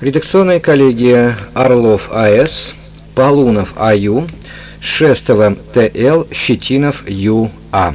Редакционная коллегия Орлов А.С., Полунов А.Ю., Шестова Т.Л., Щетинов Ю.А.